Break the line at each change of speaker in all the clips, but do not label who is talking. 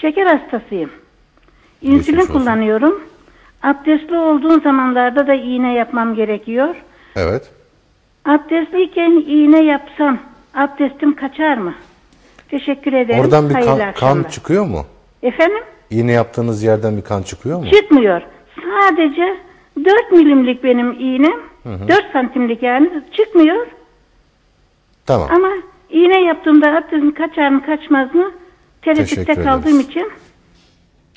şeker hastasıyım. İnsülin
Geçmiş olsun.
kullanıyorum. Abdestli olduğum zamanlarda da iğne yapmam gerekiyor.
Evet.
Abdestliyken iğne yapsam abdestim kaçar mı? Teşekkür ederim.
Oradan bir
Hayırlı
kan, kan
akşamlar.
çıkıyor mu?
Efendim?
İğne yaptığınız yerden bir kan çıkıyor mu?
Çıkmıyor. Sadece 4 milimlik benim iğnem. 4 santimlik yani çıkmıyor.
Tamam.
Ama iğne yaptığımda abdestim kaçar mı kaçmaz mı?
Teşekkür
Tereddütte kaldığım
ederiz.
için.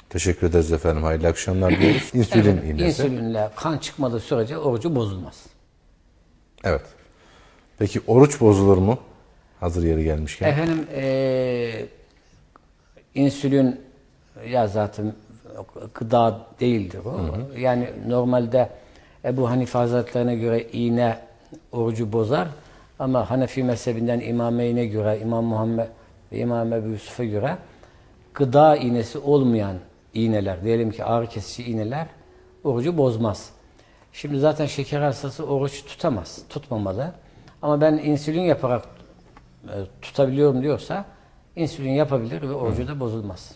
Teşekkür ederiz efendim. Hayırlı akşamlar diyoruz. İnsülin
Evet,
iğnesi.
insülinle kan çıkmadığı sürece orucu bozulmaz.
Evet. Peki oruç bozulur mu? Hazır yeri gelmişken.
Efendim eee insülin ya zaten gıda değildir o. Yani normalde Ebu Hanife Hazretlerine göre iğne orucu bozar ama Hanefi mezhebinden İmameyn'e göre İmam Muhammed ve İmam Ebu Yusuf'a göre gıda iğnesi olmayan iğneler, diyelim ki ağrı kesici iğneler orucu bozmaz. Şimdi zaten şeker hastası oruç tutamaz, tutmamalı. Ama ben insülin yaparak e, tutabiliyorum diyorsa insülin yapabilir ve orucu da bozulmaz.